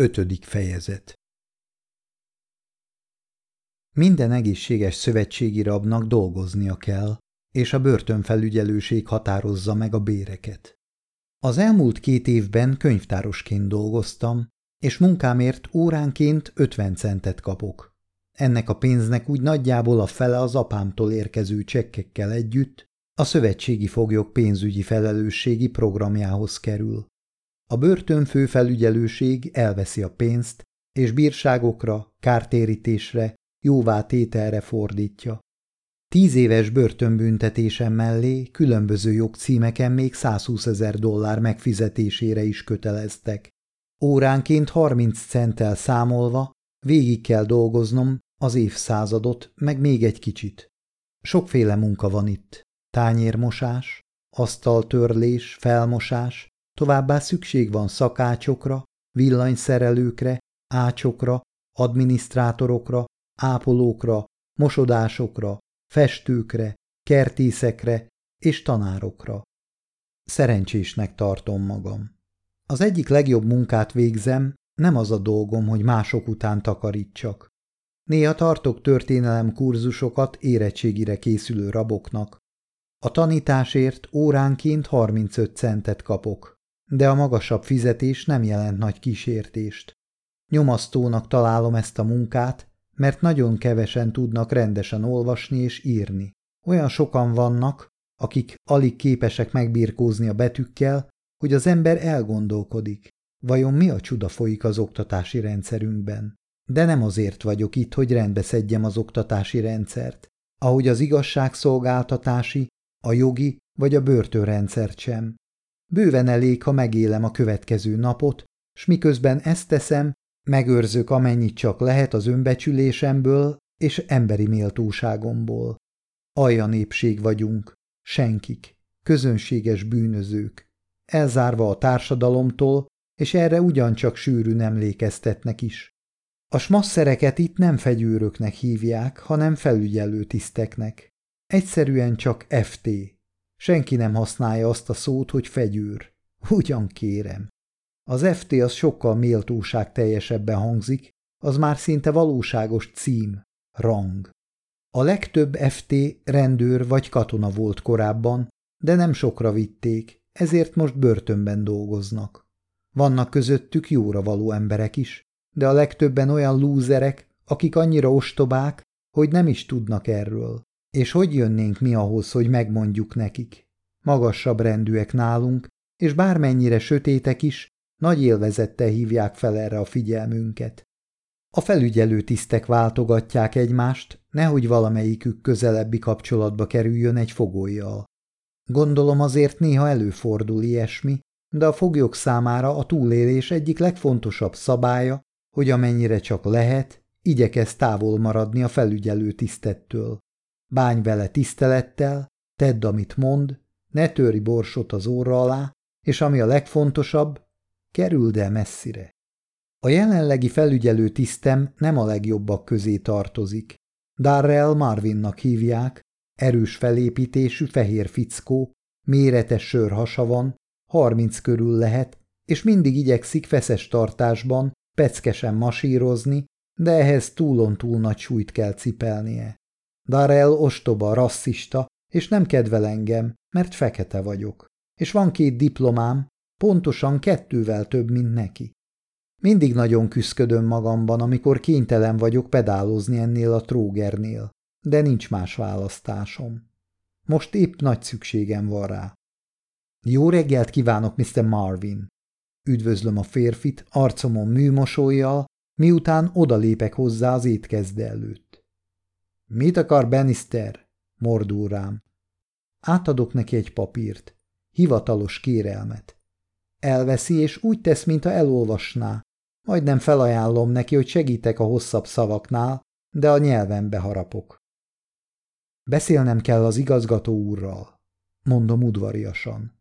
Ötödik fejezet Minden egészséges szövetségi rabnak dolgoznia kell, és a börtönfelügyelőség határozza meg a béreket. Az elmúlt két évben könyvtárosként dolgoztam, és munkámért óránként 50 centet kapok. Ennek a pénznek úgy nagyjából a fele az apámtól érkező csekkekkel együtt a szövetségi foglyok pénzügyi felelősségi programjához kerül. A börtönfő felügyelőség elveszi a pénzt, és bírságokra, kártérítésre, jóvátételre fordítja. Tíz éves börtönbüntetésem mellé különböző jogcímeken még 120 ezer dollár megfizetésére is köteleztek. Óránként 30 centtel számolva végig kell dolgoznom az évszázadot, meg még egy kicsit. Sokféle munka van itt. Tányérmosás, asztaltörlés, felmosás, Továbbá szükség van szakácsokra, villanyszerelőkre, ácsokra, adminisztrátorokra, ápolókra, mosodásokra, festőkre, kertészekre és tanárokra. Szerencsésnek tartom magam. Az egyik legjobb munkát végzem, nem az a dolgom, hogy mások után takarítsak. Néha tartok történelem kurzusokat érettségire készülő raboknak. A tanításért óránként 35 centet kapok de a magasabb fizetés nem jelent nagy kísértést. Nyomasztónak találom ezt a munkát, mert nagyon kevesen tudnak rendesen olvasni és írni. Olyan sokan vannak, akik alig képesek megbirkózni a betűkkel, hogy az ember elgondolkodik. Vajon mi a csuda folyik az oktatási rendszerünkben? De nem azért vagyok itt, hogy rendbeszedjem az oktatási rendszert, ahogy az igazságszolgáltatási, a jogi vagy a börtönrendszert sem. Bőven elég, ha megélem a következő napot, s miközben ezt teszem, megőrzök amennyit csak lehet az önbecsülésemből és emberi méltóságomból. Alja népség vagyunk, senkik, közönséges bűnözők, elzárva a társadalomtól, és erre ugyancsak sűrűn emlékeztetnek is. A smasszereket itt nem fegyőröknek hívják, hanem felügyelő tiszteknek. Egyszerűen csak FT, Senki nem használja azt a szót, hogy fegyőr. Ugyan kérem. Az FT az sokkal méltóság teljesebben hangzik, az már szinte valóságos cím, rang. A legtöbb FT rendőr vagy katona volt korábban, de nem sokra vitték, ezért most börtönben dolgoznak. Vannak közöttük jóra való emberek is, de a legtöbben olyan lúzerek, akik annyira ostobák, hogy nem is tudnak erről. És hogy jönnénk mi ahhoz, hogy megmondjuk nekik? Magasabb rendűek nálunk, és bármennyire sötétek is, nagy élvezettel hívják fel erre a figyelmünket. A felügyelő tisztek váltogatják egymást, nehogy valamelyikük közelebbi kapcsolatba kerüljön egy fogolyjal. Gondolom azért néha előfordul ilyesmi, de a foglyok számára a túlélés egyik legfontosabb szabálya, hogy amennyire csak lehet, igyekez távol maradni a felügyelő tisztettől. Bány vele tisztelettel, tedd, amit mond, ne töri borsot az óra alá, és ami a legfontosabb, kerüld el messzire. A jelenlegi felügyelő tisztem nem a legjobbak közé tartozik. Darrell Marvinnak hívják, erős felépítésű fehér fickó, méretes sörhasa van, harminc körül lehet, és mindig igyekszik feszes tartásban, peckesen masírozni, de ehhez túlon túl nagy súlyt kell cipelnie. Darrell ostoba, rasszista, és nem kedvel engem, mert fekete vagyok, és van két diplomám, pontosan kettővel több, mint neki. Mindig nagyon küszködöm magamban, amikor kénytelen vagyok pedálozni ennél a trógernél, de nincs más választásom. Most épp nagy szükségem van rá. Jó reggelt kívánok, Mr. Marvin! Üdvözlöm a férfit, arcomon műmosolyjal, miután odalépek hozzá az étkezde előtt. Mit akar Bannister? mordul rám. Átadok neki egy papírt, hivatalos kérelmet. Elveszi, és úgy tesz, mintha elolvasná. Majdnem felajánlom neki, hogy segítek a hosszabb szavaknál, de a nyelvembe harapok. Beszélnem kell az igazgató úrral, mondom udvariasan.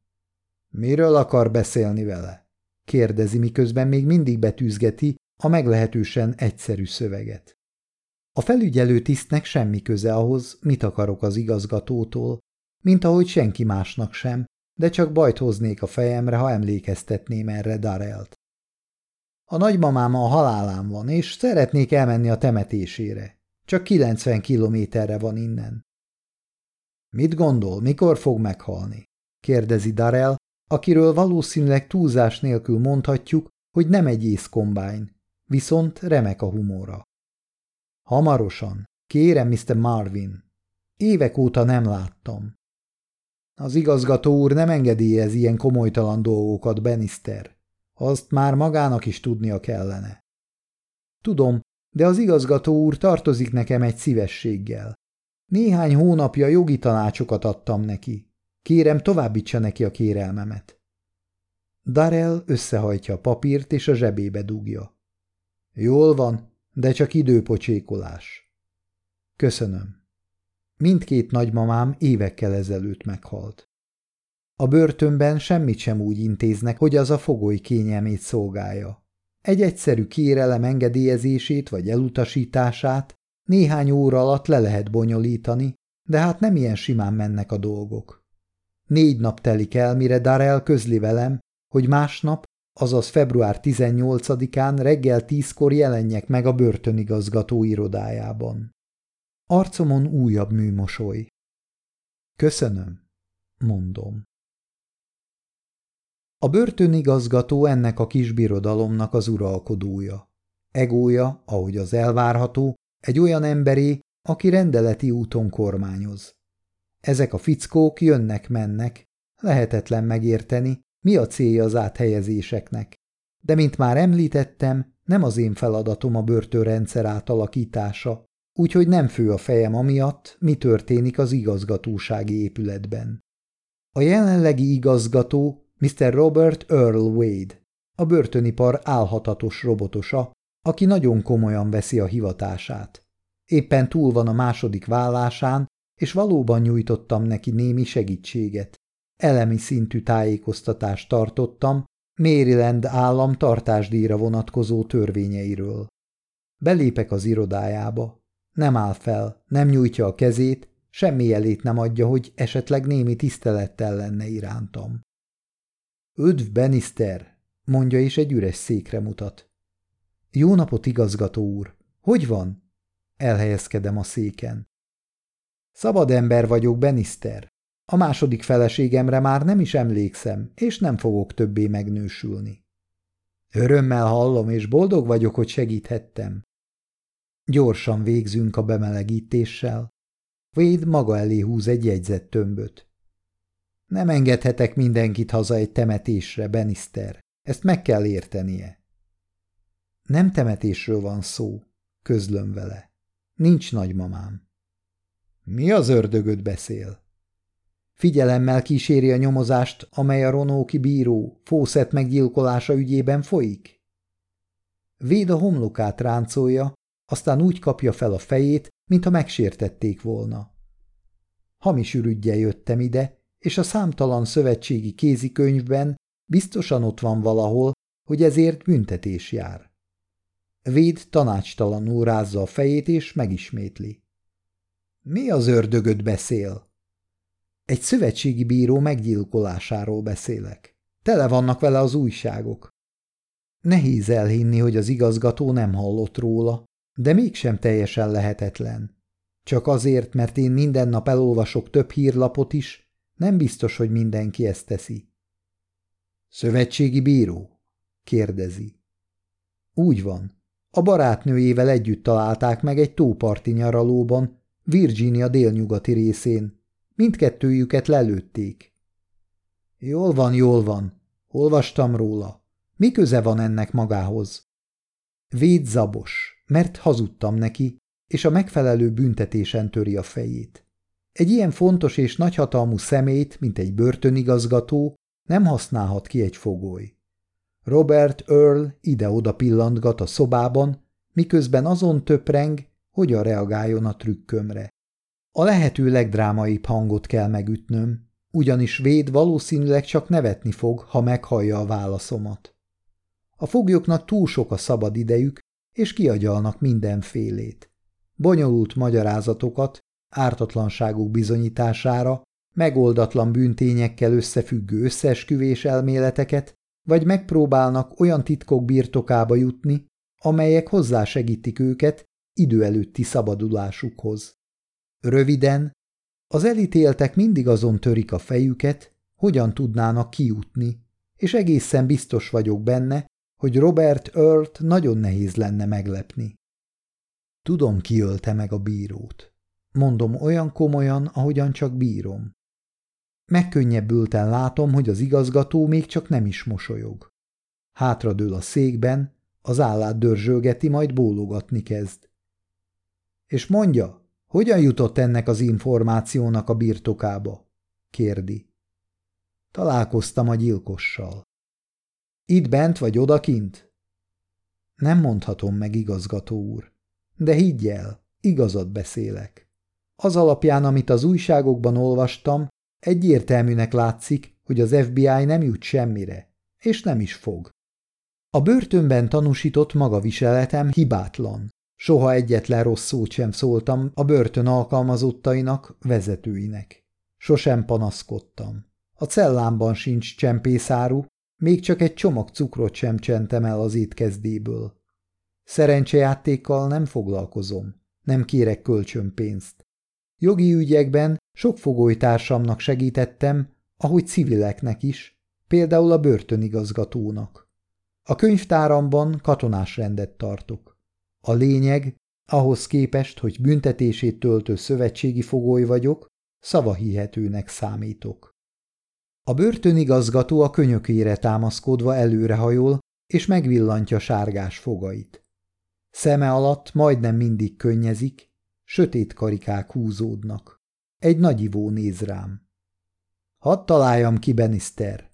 Miről akar beszélni vele? kérdezi, miközben még mindig betűzgeti a meglehetősen egyszerű szöveget. A felügyelő tisztnek semmi köze ahhoz, mit akarok az igazgatótól, mint ahogy senki másnak sem, de csak bajt hoznék a fejemre, ha emlékeztetném erre Darelt. A nagymamám a halálán van, és szeretnék elmenni a temetésére. Csak 90 kilométerre van innen. Mit gondol, mikor fog meghalni? kérdezi Darrell, akiről valószínűleg túlzás nélkül mondhatjuk, hogy nem egy észkombány, viszont remek a humora. Hamarosan, kérem, Mr. Marvin. Évek óta nem láttam. Az igazgató úr nem engedélyez ilyen komolytalan dolgokat, Benister. Azt már magának is tudnia kellene. Tudom, de az igazgató úr tartozik nekem egy szívességgel. Néhány hónapja jogi tanácsokat adtam neki. Kérem, továbbítsa neki a kérelmemet. Darrell összehajtja a papírt és a zsebébe dugja. Jól van, de csak időpocsékolás. Köszönöm. Mindkét nagymamám évekkel ezelőtt meghalt. A börtönben semmit sem úgy intéznek, hogy az a fogoly kényelmét szolgálja. Egy egyszerű kérelem engedélyezését vagy elutasítását néhány óra alatt le lehet bonyolítani, de hát nem ilyen simán mennek a dolgok. Négy nap telik el, mire Darrell közli velem, hogy másnap, azaz február 18-án reggel tízkor jelenjek meg a börtönigazgató irodájában. Arcomon újabb műmosoly. Köszönöm, mondom. A börtönigazgató ennek a kis birodalomnak az uralkodója. Egója, ahogy az elvárható, egy olyan emberé, aki rendeleti úton kormányoz. Ezek a fickók jönnek-mennek, lehetetlen megérteni, mi a célja az áthelyezéseknek. De mint már említettem, nem az én feladatom a börtönrendszer átalakítása, úgyhogy nem fő a fejem amiatt, mi történik az igazgatósági épületben. A jelenlegi igazgató Mr. Robert Earl Wade, a börtönipar álhatatos robotosa, aki nagyon komolyan veszi a hivatását. Éppen túl van a második vállásán, és valóban nyújtottam neki némi segítséget. Elemi szintű tájékoztatást tartottam Maryland állam tartásdíjra vonatkozó törvényeiről. Belépek az irodájába. Nem áll fel, nem nyújtja a kezét, semmi jelét nem adja, hogy esetleg némi tisztelettel lenne irántam. Üdv, Benister, mondja és egy üres székre mutat. Jó napot, igazgató úr! Hogy van? Elhelyezkedem a széken. Szabad ember vagyok, Benister. A második feleségemre már nem is emlékszem, és nem fogok többé megnősülni. Örömmel hallom, és boldog vagyok, hogy segíthettem. Gyorsan végzünk a bemelegítéssel. Véd maga elé húz egy jegyzett tömböt. Nem engedhetek mindenkit haza egy temetésre, Benister. Ezt meg kell értenie. Nem temetésről van szó, közlöm vele. Nincs nagymamám. Mi az ördögöd beszél? Figyelemmel kíséri a nyomozást, amely a ronóki bíró Fószett meggyilkolása ügyében folyik? Véd a homlokát ráncolja, aztán úgy kapja fel a fejét, mintha megsértették volna. Hamis ürüggyel jöttem ide, és a számtalan szövetségi kézikönyvben biztosan ott van valahol, hogy ezért büntetés jár. Véd tanácstalanul rázza a fejét, és megismétli. Mi az ördögöd beszél? Egy szövetségi bíró meggyilkolásáról beszélek. Tele vannak vele az újságok. Nehéz elhinni, hogy az igazgató nem hallott róla, de mégsem teljesen lehetetlen. Csak azért, mert én minden nap elolvasok több hírlapot is, nem biztos, hogy mindenki ezt teszi. Szövetségi bíró? kérdezi. Úgy van. A barátnőjével együtt találták meg egy tóparti nyaralóban, Virginia délnyugati részén. Mindkettőjüket lelőtték. Jól van, jól van. Olvastam róla. Mi köze van ennek magához? Véd zabos, mert hazudtam neki, és a megfelelő büntetésen töri a fejét. Egy ilyen fontos és nagyhatalmú szemét, mint egy börtönigazgató, nem használhat ki egy fogoly. Robert Earl ide-oda pillantgat a szobában, miközben azon töpreng, hogyan reagáljon a trükkömre. A lehető legdrámaibb hangot kell megütnöm, ugyanis Véd valószínűleg csak nevetni fog, ha meghallja a válaszomat. A foglyoknak túl sok a szabad idejük, és kiagyalnak mindenfélét. Bonyolult magyarázatokat, ártatlanságuk bizonyítására, megoldatlan bűntényekkel összefüggő összeesküvés elméleteket, vagy megpróbálnak olyan titkok birtokába jutni, amelyek hozzásegítik őket idő előtti szabadulásukhoz. Röviden, az elítéltek mindig azon törik a fejüket, hogyan tudnának kijutni, és egészen biztos vagyok benne, hogy Robert Earlt nagyon nehéz lenne meglepni. Tudom, ki ölte meg a bírót. Mondom olyan komolyan, ahogyan csak bírom. Megkönnyebbülten látom, hogy az igazgató még csak nem is mosolyog. Hátradől a székben, az állát dörzsölgeti, majd bólogatni kezd. És mondja, hogyan jutott ennek az információnak a birtokába? kérdi. Találkoztam a gyilkossal. Itt bent vagy odakint? Nem mondhatom meg, igazgató úr. De higgy el, igazat beszélek. Az alapján, amit az újságokban olvastam, egyértelműnek látszik, hogy az FBI nem jut semmire, és nem is fog. A börtönben tanúsított magaviseletem hibátlan. Soha egyetlen rossz szót sem szóltam a börtön alkalmazottainak, vezetőinek. Sosem panaszkodtam. A cellámban sincs csempészáru, még csak egy csomag cukrot sem csentem el az étkezdéből. Szerencsejátékkal nem foglalkozom, nem kérek kölcsönpénzt. Jogi ügyekben sok fogolytársamnak segítettem, ahogy civileknek is, például a börtönigazgatónak. A könyvtáramban katonás rendet tartok. A lényeg, ahhoz képest, hogy büntetését töltő szövetségi fogoly vagyok, szavahihetőnek számítok. A börtönigazgató a könyökére támaszkodva előrehajol, és megvillantja sárgás fogait. Szeme alatt majdnem mindig könnyezik, sötét karikák húzódnak. Egy nagyivó néz rám. Hadd találjam ki, Benister.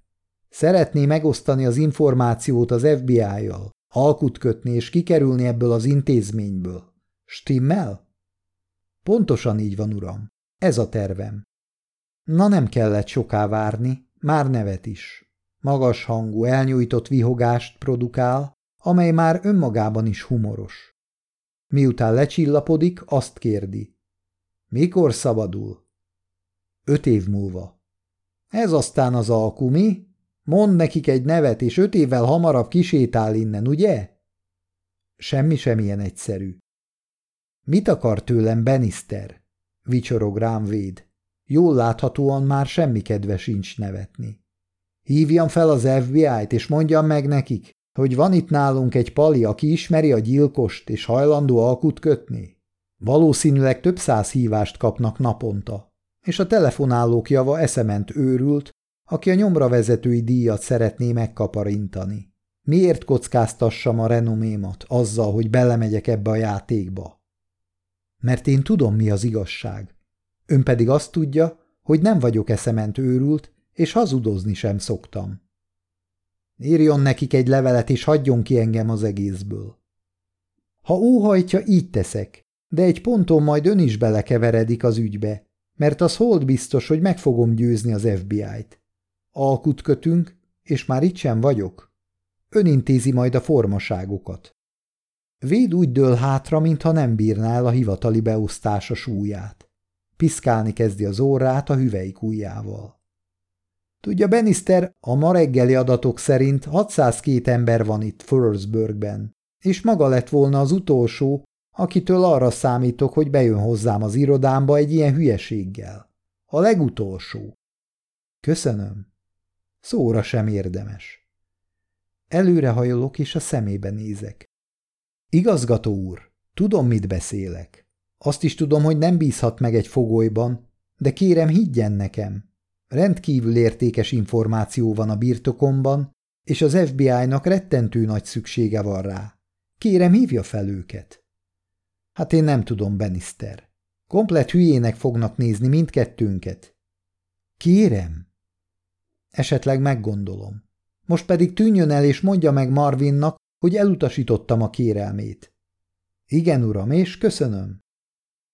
Szeretné megosztani az információt az FBI-jal, alkut kötni és kikerülni ebből az intézményből. Stimmel? Pontosan így van, uram. Ez a tervem. Na nem kellett soká várni, már nevet is. Magas hangú, elnyújtott vihogást produkál, amely már önmagában is humoros. Miután lecsillapodik, azt kérdi. Mikor szabadul? Öt év múlva. Ez aztán az alkú, mi? Mond nekik egy nevet, és öt évvel hamarabb kisétál innen, ugye? Semmi sem ilyen egyszerű. Mit akar tőlem Benister? Vicsorog rám véd. Jól láthatóan már semmi kedve sincs nevetni. Hívjam fel az FBI-t, és mondjam meg nekik, hogy van itt nálunk egy pali, aki ismeri a gyilkost, és hajlandó alkut kötni. Valószínűleg több száz hívást kapnak naponta, és a telefonálók java eszement őrült, aki a nyomra vezetői díjat szeretné megkaparintani. Miért kockáztassam a renomémat azzal, hogy belemegyek ebbe a játékba? Mert én tudom, mi az igazság. Ön pedig azt tudja, hogy nem vagyok eszement őrült, és hazudozni sem szoktam. Írjon nekik egy levelet, és hagyjon ki engem az egészből. Ha óhajtja, így teszek, de egy ponton majd ön is belekeveredik az ügybe, mert az hold biztos, hogy meg fogom győzni az FBI-t. Alkut kötünk, és már itt sem vagyok. Ön intézi majd a formaságokat. Véd úgy dől hátra, mintha nem bírná el a hivatali beosztása súlyát. Piszkálni kezdi az órát a hüveik ujjával. Tudja, Benister, a ma reggeli adatok szerint 602 ember van itt Furlsburgben, és maga lett volna az utolsó, akitől arra számítok, hogy bejön hozzám az irodámba egy ilyen hülyeséggel. A legutolsó. Köszönöm. Szóra sem érdemes. Előrehajolok, és a szemébe nézek. Igazgató úr, tudom, mit beszélek. Azt is tudom, hogy nem bízhat meg egy fogolyban, de kérem, higgyen nekem. Rendkívül értékes információ van a birtokomban, és az FBI-nak rettentő nagy szüksége van rá. Kérem, hívja fel őket. Hát én nem tudom, Benister. Komplet hülyének fognak nézni mindkettőnket. Kérem. Esetleg meggondolom. Most pedig tűnjön el és mondja meg Marvinnak, hogy elutasítottam a kérelmét. Igen, uram, és köszönöm.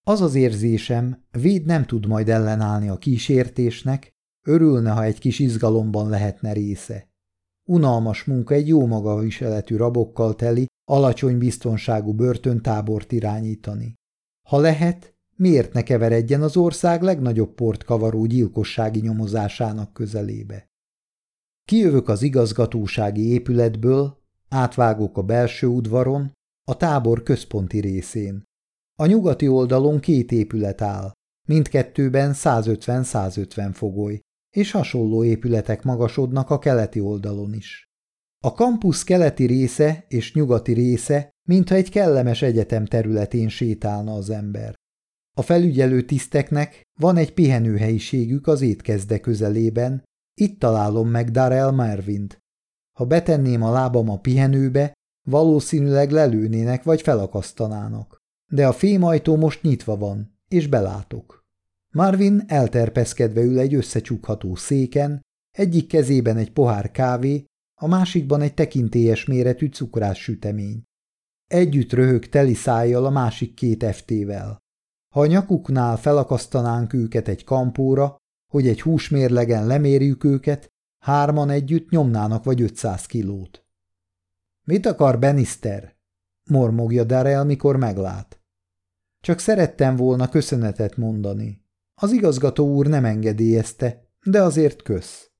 Az az érzésem, Véd nem tud majd ellenállni a kísértésnek, Örülne, ha egy kis izgalomban lehetne része. Unalmas munka egy jó maga viseletű rabokkal teli, alacsony biztonságú börtöntábort irányítani. Ha lehet, miért ne keveredjen az ország legnagyobb port kavaró gyilkossági nyomozásának közelébe? Kijövök az igazgatósági épületből, átvágok a belső udvaron, a tábor központi részén. A nyugati oldalon két épület áll, mindkettőben 150-150 fogoly, és hasonló épületek magasodnak a keleti oldalon is. A kampusz keleti része és nyugati része, mintha egy kellemes egyetem területén sétálna az ember. A felügyelő tiszteknek van egy pihenőhelyiségük az étkezde közelében, itt találom meg Darrell Mervint. Ha betenném a lábam a pihenőbe, valószínűleg lelőnének vagy felakasztanának. De a fémajtó most nyitva van, és belátok. Marvin elterpeszkedve ül egy összecsukható széken, egyik kezében egy pohár kávé, a másikban egy tekintélyes méretű cukrás sütemény. Együtt röhög teli szájjal a másik két eftével. Ha a nyakuknál felakasztanánk őket egy kampóra, hogy egy húsmérlegen lemérjük őket, hárman együtt nyomnának vagy 500 kilót. Mit akar Benister? mormogja Darrell, mikor meglát. Csak szerettem volna köszönetet mondani. Az igazgató úr nem engedélyezte, de azért kösz.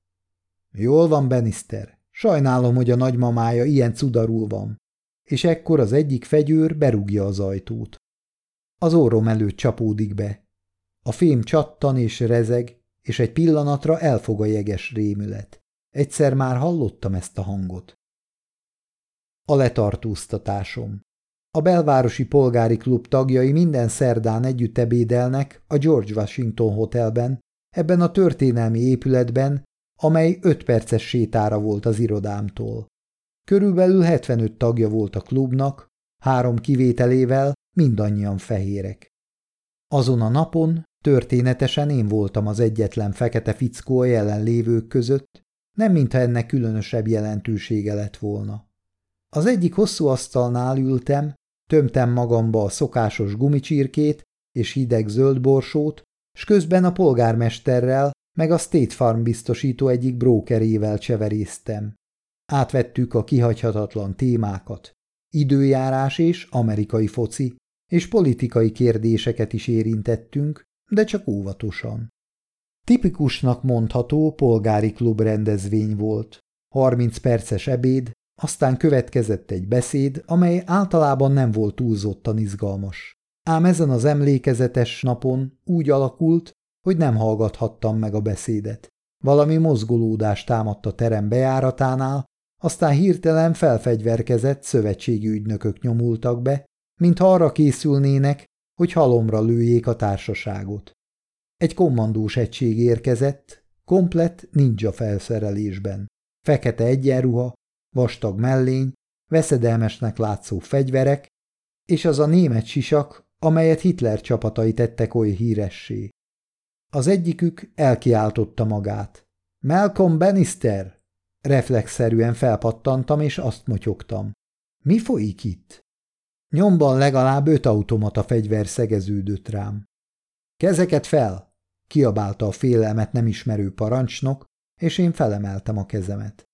Jól van, Benister. Sajnálom, hogy a nagymamája ilyen cudarul van. És ekkor az egyik fegyőr berúgja az ajtót. Az orrom előtt csapódik be. A fém csattan és rezeg, és egy pillanatra elfog a jeges rémület. Egyszer már hallottam ezt a hangot. A letartóztatásom. A belvárosi polgári klub tagjai minden szerdán együtt ebédelnek a George Washington Hotelben, ebben a történelmi épületben, amely öt perces sétára volt az irodámtól. Körülbelül 75 tagja volt a klubnak, három kivételével mindannyian fehérek. Azon a napon történetesen én voltam az egyetlen fekete fickó a jelenlévők között, nem mintha ennek különösebb jelentősége lett volna. Az egyik hosszú asztalnál ültem, tömtem magamba a szokásos gumicsirkét és hideg zöld borsót, s közben a polgármesterrel meg a State Farm biztosító egyik brókerével cseveréztem. Átvettük a kihagyhatatlan témákat. Időjárás és amerikai foci, és politikai kérdéseket is érintettünk, de csak óvatosan. Tipikusnak mondható polgári klub rendezvény volt. 30 perces ebéd, aztán következett egy beszéd, amely általában nem volt túlzottan izgalmas. Ám ezen az emlékezetes napon úgy alakult, hogy nem hallgathattam meg a beszédet. Valami mozgolódást támadt a terem bejáratánál, aztán hirtelen felfegyverkezett szövetségi ügynökök nyomultak be, mintha arra készülnének, hogy halomra lőjék a társaságot. Egy kommandós egység érkezett, komplett ninja felszerelésben. Fekete egyenruha, vastag mellény, veszedelmesnek látszó fegyverek, és az a német sisak, amelyet Hitler csapatai tettek oly híressé. Az egyikük elkiáltotta magát. Malcolm Bannister! Reflexzerűen felpattantam, és azt motyogtam. Mi folyik itt? Nyomban legalább öt automata fegyver szegeződött rám. Kezeket fel! kiabálta a félelmet nem ismerő parancsnok, és én felemeltem a kezemet.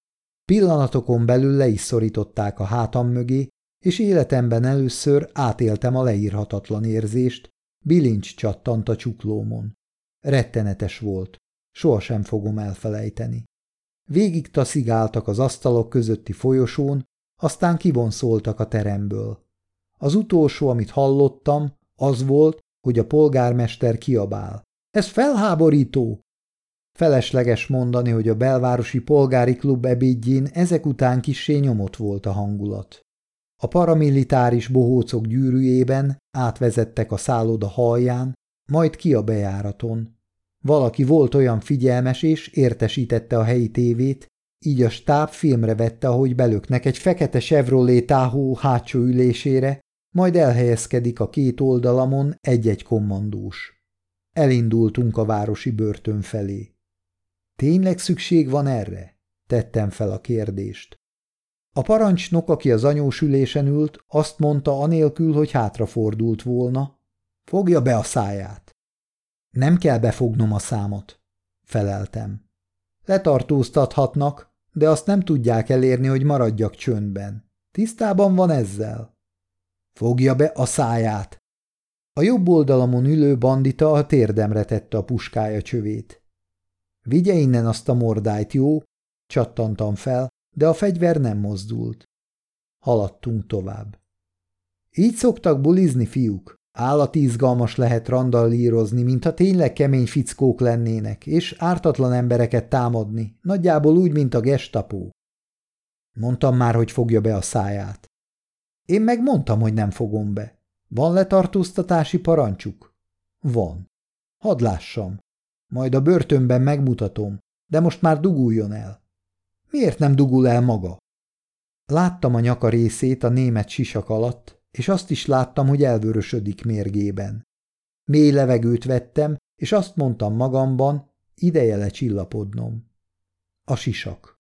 Pillanatokon belül le is szorították a hátam mögé, és életemben először átéltem a leírhatatlan érzést, bilincs csattant a csuklómon. Rettenetes volt, sohasem fogom elfelejteni. Végig taszigáltak az asztalok közötti folyosón, aztán kivonszoltak a teremből. Az utolsó, amit hallottam, az volt, hogy a polgármester kiabál. Ez felháborító! Felesleges mondani, hogy a belvárosi polgári klub ebédjén ezek után kissé nyomott volt a hangulat. A paramilitáris bohócok gyűrűjében átvezettek a szálloda halján, majd ki a bejáraton. Valaki volt olyan figyelmes és értesítette a helyi tévét, így a stáb filmre vette, ahogy belöknek egy fekete Chevrolet táhó hátsó ülésére, majd elhelyezkedik a két oldalamon egy-egy kommandós. Elindultunk a városi börtön felé. Tényleg szükség van erre? Tettem fel a kérdést. A parancsnok, aki az anyós ülésen ült, azt mondta anélkül, hogy hátrafordult volna. Fogja be a száját. Nem kell befognom a számot, feleltem. Letartóztathatnak, de azt nem tudják elérni, hogy maradjak csöndben. Tisztában van ezzel? Fogja be a száját! A jobb oldalamon ülő bandita a térdemre tette a puskája csövét. Vigye innen azt a mordájt, jó? Csattantam fel, de a fegyver nem mozdult. Haladtunk tovább. Így szoktak bulizni, fiúk. Állati izgalmas lehet randallírozni, mintha tényleg kemény fickók lennének, és ártatlan embereket támadni, nagyjából úgy, mint a gestapó. Mondtam már, hogy fogja be a száját. Én meg mondtam, hogy nem fogom be. Van letartóztatási parancsuk? Van. Hadd lássam. Majd a börtönben megmutatom, de most már duguljon el. Miért nem dugul el maga? Láttam a nyaka részét a német sisak alatt, és azt is láttam, hogy elvörösödik mérgében. Mély levegőt vettem, és azt mondtam magamban, ideje lecsillapodnom. A sisak.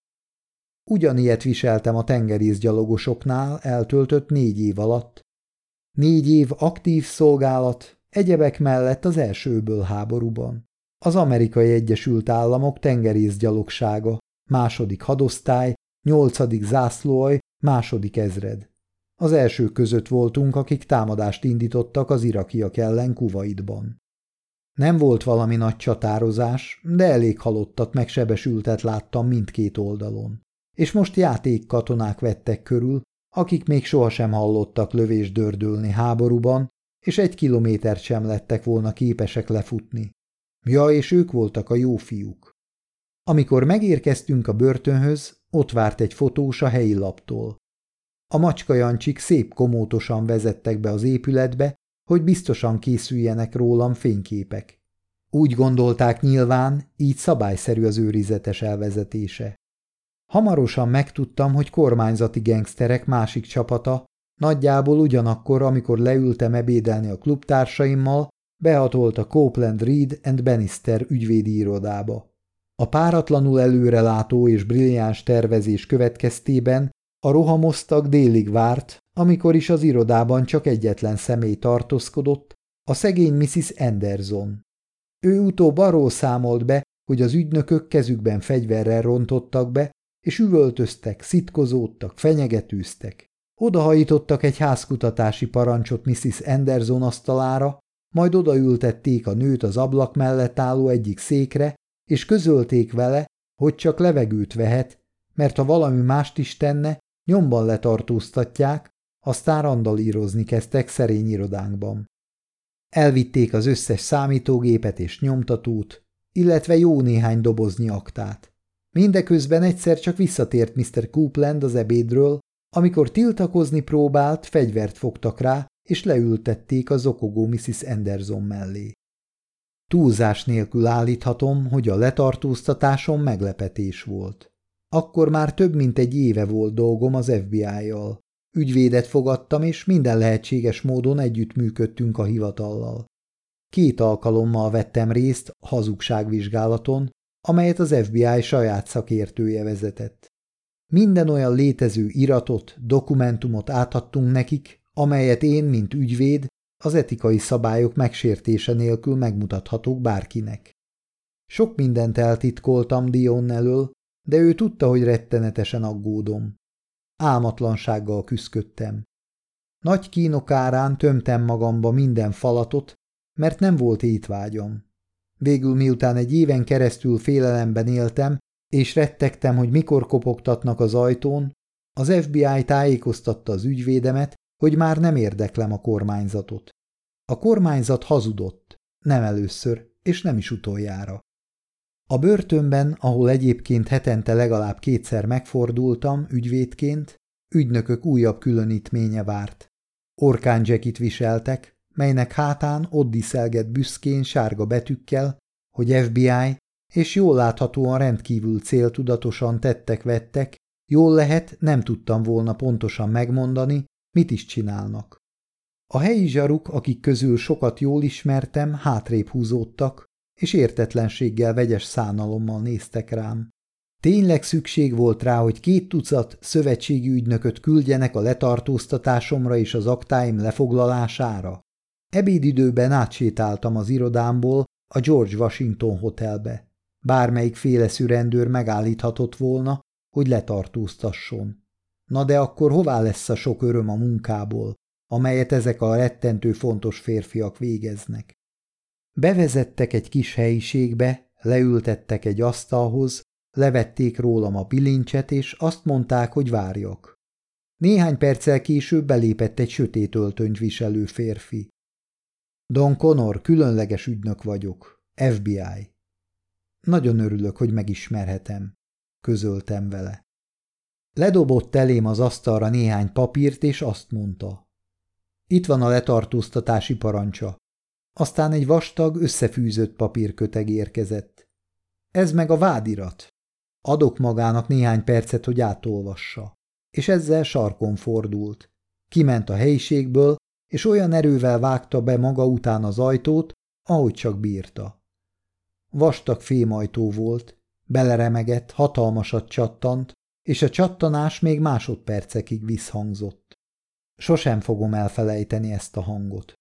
Ugyanilyet viseltem a tengerészgyalogosoknál eltöltött négy év alatt. Négy év aktív szolgálat, egyebek mellett az elsőből háborúban. Az Amerikai Egyesült Államok tengerészgyalogsága, második hadosztály, nyolcadik zászlóaj, második ezred. Az első között voltunk, akik támadást indítottak az irakiak ellen Kuwaitban. Nem volt valami nagy csatározás, de elég halottat meg sebesültet láttam mindkét oldalon. És most játékkatonák vettek körül, akik még sohasem hallottak lövés dördülni háborúban, és egy kilométert sem lettek volna képesek lefutni. Ja, és ők voltak a jó fiúk. Amikor megérkeztünk a börtönhöz, ott várt egy fotós a helyi laptól. A macskajancsik szép komótosan vezettek be az épületbe, hogy biztosan készüljenek rólam fényképek. Úgy gondolták nyilván, így szabályszerű az őrizetes elvezetése. Hamarosan megtudtam, hogy kormányzati gengszterek másik csapata, nagyjából ugyanakkor, amikor leültem ebédelni a klubtársaimmal, behatolt a Copeland Reed and Bannister ügyvédi irodába. A páratlanul előrelátó és brilliáns tervezés következtében a rohamosztag délig várt, amikor is az irodában csak egyetlen személy tartózkodott, a szegény Mrs. Anderson. Ő utóbb arról számolt be, hogy az ügynökök kezükben fegyverrel rontottak be, és üvöltöztek, szitkozódtak, fenyegetőztek. Odahajítottak egy házkutatási parancsot Mrs. Anderson asztalára, majd odaültették a nőt az ablak mellett álló egyik székre, és közölték vele, hogy csak levegőt vehet, mert ha valami mást is tenne, nyomban letartóztatják, aztán randalírozni kezdtek szerény irodánkban. Elvitték az összes számítógépet és nyomtatót, illetve jó néhány doboznyi aktát. Mindeközben egyszer csak visszatért Mr. Coupland az ebédről, amikor tiltakozni próbált, fegyvert fogtak rá, és leültették a zokogó Mrs. Anderson mellé. Túlzás nélkül állíthatom, hogy a letartóztatásom meglepetés volt. Akkor már több mint egy éve volt dolgom az FBI-jal. Ügyvédet fogadtam, és minden lehetséges módon együttműködtünk a hivatallal. Két alkalommal vettem részt hazugságvizsgálaton, amelyet az FBI saját szakértője vezetett. Minden olyan létező iratot, dokumentumot átadtunk nekik, amelyet én, mint ügyvéd, az etikai szabályok megsértése nélkül megmutathatók bárkinek. Sok mindent eltitkoltam Dion elől, de ő tudta, hogy rettenetesen aggódom. Álmatlansággal küszködtem. Nagy kínok árán tömtem magamba minden falatot, mert nem volt étvágyam. Végül miután egy éven keresztül félelemben éltem, és rettegtem, hogy mikor kopogtatnak az ajtón, az FBI tájékoztatta az ügyvédemet, hogy már nem érdeklem a kormányzatot. A kormányzat hazudott, nem először, és nem is utoljára. A börtönben, ahol egyébként hetente legalább kétszer megfordultam ügyvédként, ügynökök újabb különítménye várt. Orkán jackit viseltek, melynek hátán ott diszelgett büszkén sárga betűkkel, hogy FBI, és jól láthatóan rendkívül céltudatosan tettek-vettek, jól lehet, nem tudtam volna pontosan megmondani, mit is csinálnak. A helyi zsaruk, akik közül sokat jól ismertem, hátrébb húzódtak, és értetlenséggel vegyes szánalommal néztek rám. Tényleg szükség volt rá, hogy két tucat szövetségi ügynököt küldjenek a letartóztatásomra és az aktáim lefoglalására? Ebédidőben átsétáltam az irodámból a George Washington Hotelbe. Bármelyik féle szürendőr megállíthatott volna, hogy letartóztasson. Na de akkor hová lesz a sok öröm a munkából, amelyet ezek a rettentő fontos férfiak végeznek? Bevezettek egy kis helyiségbe, leültettek egy asztalhoz, levették rólam a bilincset, és azt mondták, hogy várjak. Néhány perccel később belépett egy sötét öltönyt viselő férfi. Don Connor, különleges ügynök vagyok. FBI. Nagyon örülök, hogy megismerhetem, közöltem vele. Ledobott elém az asztalra néhány papírt, és azt mondta. Itt van a letartóztatási parancsa. Aztán egy vastag, összefűzött papírköteg érkezett. Ez meg a vádirat. Adok magának néhány percet, hogy átolvassa. És ezzel sarkon fordult. Kiment a helyiségből, és olyan erővel vágta be maga után az ajtót, ahogy csak bírta. Vastag fémajtó volt, beleremegett, hatalmasat csattant, és a csattanás még másodpercekig visszhangzott. Sosem fogom elfelejteni ezt a hangot.